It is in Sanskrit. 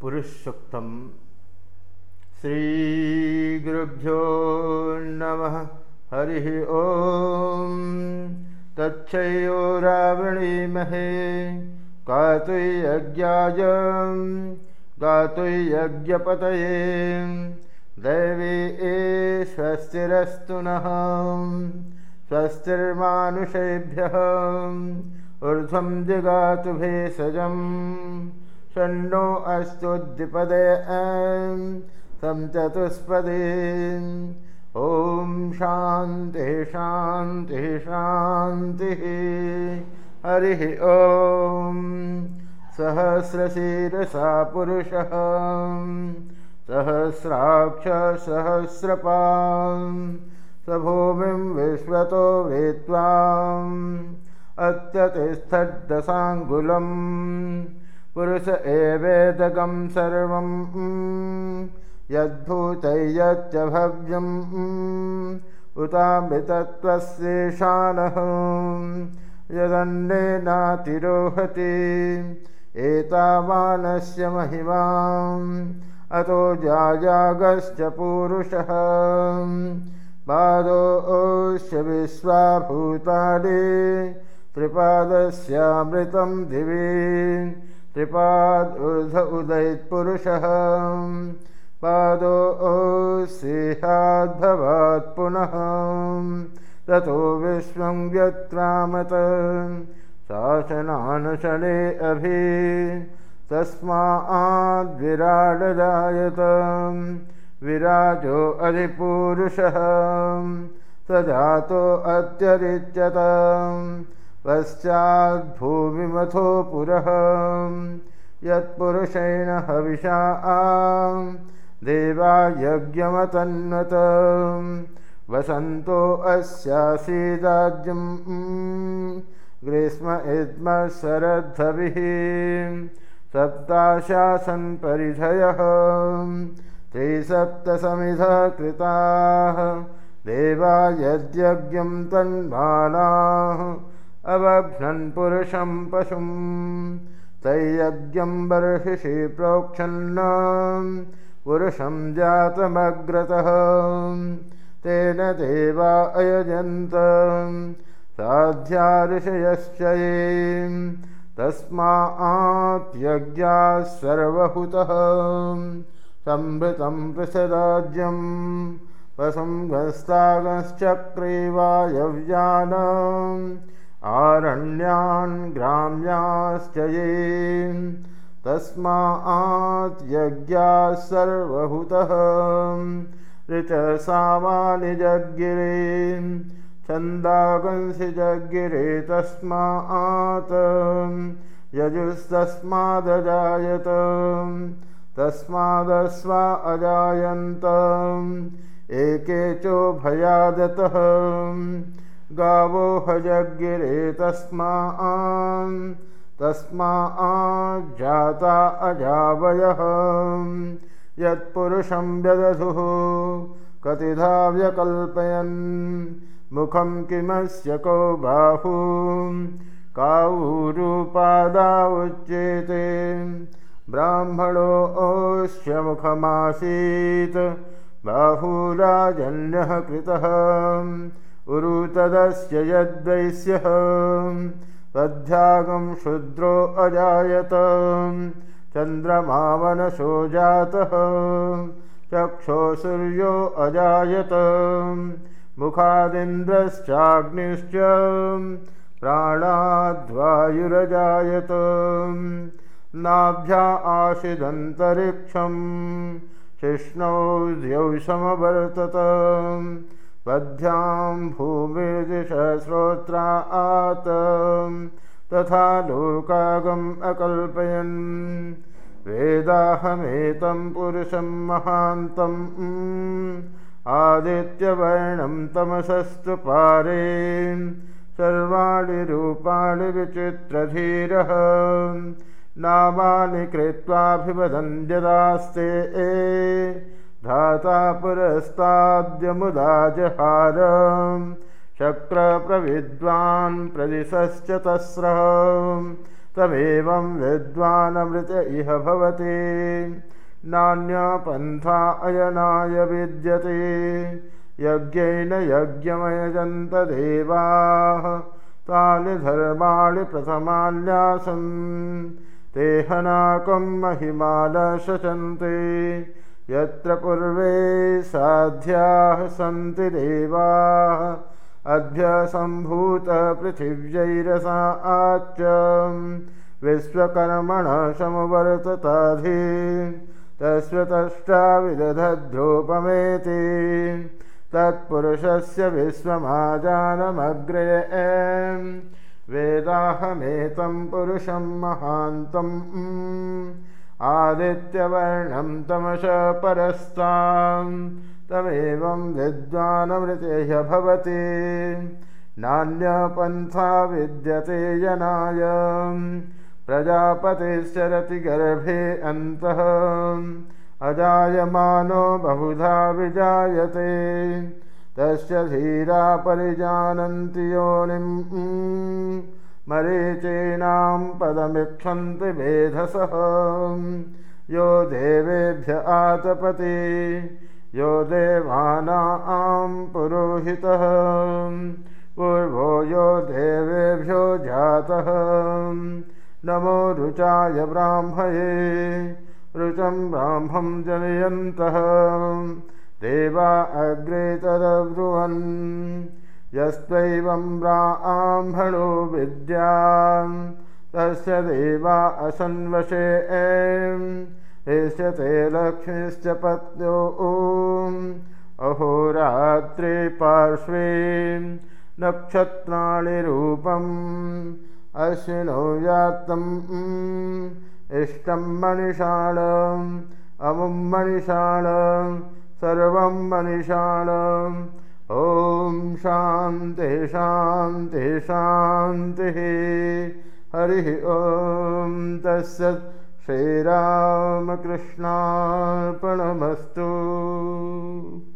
पुरुषसुक्तं श्रीगुरुभ्यो नमः। हरिः ॐ तच्छयो रावणीमहे कातुयज्ञाय गातुयज्ञपतये दैवी ए स्वस्तिरस्तु नः। स्वस्तिर्मानुषेभ्यः। ऊर्ध्वं जिगातु भेषजम् षण्णो अस्तु द्विपदे तं चतुष्पदे। ॐ शान्तिः शान्तिः शान्तिः। हरिः ॐ। सहस्रशीरसा पुरुषः। सहस्राक्षसहस्रपान् स भूमिं विश्वतो वेत्त्वाम् अत्यतिष्ठद्दशाङ्गुलम् पुरुष एवेदकं सर्वं यद्भूतैयच्च भव्यम् उतामृतत्वस्येषानः यदन्नेनातिरोहति एतावानस्य महिमाम् अतो जाजागश्च पूरुषः। पादोऽस्य विश्वाभूतानि त्रिपादस्यामृतं दिवि त्रिपाद उदयत्पुरुषः। पादोऽस्येहाद्भवात् पुनः। ततो विश्वं व्यत्रामत। शासनानुशने अभि तस्माद्विराडदायत विराजो अधिपूरुषः। स जातो अत्यरिच्यत पश्चाद्भूमिमथो पुरः। यत्पुरुषेण हविषा देवा यज्ञमतन्वत वसन्तो अस्यासीदाज्यं ग्रीष्म इद्मशरद्धभिः सप्ताशासनपरिधयः त्रिसप्तसमिधः कृताः। देवा यद्यज्ञं तन्मानाः अवघ्नन् पुरुषं पशुं। तैयज्ञं बर्हिषि प्रोक्षन् पुरुषं जातमग्रतः। तेन देवा अयजन्त। साध्या ऋषयश्च ये तस्मात्यज्ञाः सर्वहुतः संवृतं पृषदाज्यं वायव्यानम् आरण्यान् ग्राम्याश्च ये तस्मात् यज्ञाः सर्वहुतः। ऋचसामानि जग्गिरे छन्दागंसि जग्गिरे तस्मात्। यजुस्तस्मादजायत। तस्मादस्वा अजायन्त। एके चोभयादतः गावो हजगिरे तस्मान् तस्माज्जाता अजावयः। यत्पुरुषं व्यदधुः कतिधा व्यकल्पयन् मुखं किमस्य को बाहू। काऊरूपादा उच्येते ब्राह्मणोऽस्य मुखमासीत् बाहुराजन्यः कृतः उरुतदस्य यद्वैस्यः। तद्ध्यागं शूद्रो अजायत। चन्द्रमावनशो जातः। चक्षो सूर्यो अजायत। मुखादिन्द्रश्चाग्निश्च। प्राणाद्वायुरजायत। नाभ्या आशिदन्तरिक्षं शिष्णौ द्यौषमवर्तत पद्भ्यां भूमिर्दिशश्रोत्रा आत तथा लोकागम् अकल्पयन्। वेदाहमेतं पुरुषं महान्तम् आदित्यवर्णं तमसस्तु पारे। सर्वाणि रूपाणि विचित्रधीरः नामानि कृत्वाभिवदन्त्यदास्ते धाता पुरस्ताद्यमुदा जहार शक्रप्रविद्वान् प्रदिशश्च तस्रः। तमेवं विद्वानमृत इह भवति। नान्यपन्था अयनाय विद्यते। यज्ञेन यज्ञमयजन्त देवाः तानि धर्माणि प्रथमान्यासन् तेहनाकं महिमानशचन्ते यत्र पूर्वे साध्याः सन्ति देवाः अभ्यसम्भूतपृथिव्यैरसा आच्च विश्वकर्मणः समवर्तताधि तस्वतष्टाविदधद्रूपमेति तत्पुरुषस्य विश्वमाजानमग्रे वेदाहमेतं पुरुषं महान्तम् आदित्यवर्णं तमश परस्ताम् तमेवं विद्वानमृतेह भवति। नान्यपन्था विद्यते यनाय प्रजापतिश्चरति गर्भे अन्तः। अजायमानो बहुधा विजायते। तस्य धीरा परिजानन्ति योनिम् मरीचीनां पदमिक्षन्ति मेधसः यो देवेभ्य आतपति यो देवानां पुरोहितः। पूर्वो यो देवेभ्यो जातः। नमो रुचाय ब्राह्मये रुचं ब्राह्मं जनयन्तः। देवा अग्रे तदब्रुवन् यस्त्वैवं ब्राह्मणो विद्यां तस्य देवा असन्वशे इष्यते लक्ष्मीश्च पत्न्यो अहोरात्रे पार्श्वे नक्षत्राणि रूपम् अश्विनो जातम् इष्टं मणिषाणम् अमुं मणिषाणं सर्वं मणिषाणम् ॐ शान्ति शान्ति शान्तिः। हरिः ॐ तस्य श्रीरामकृष्णार्पणमस्तु।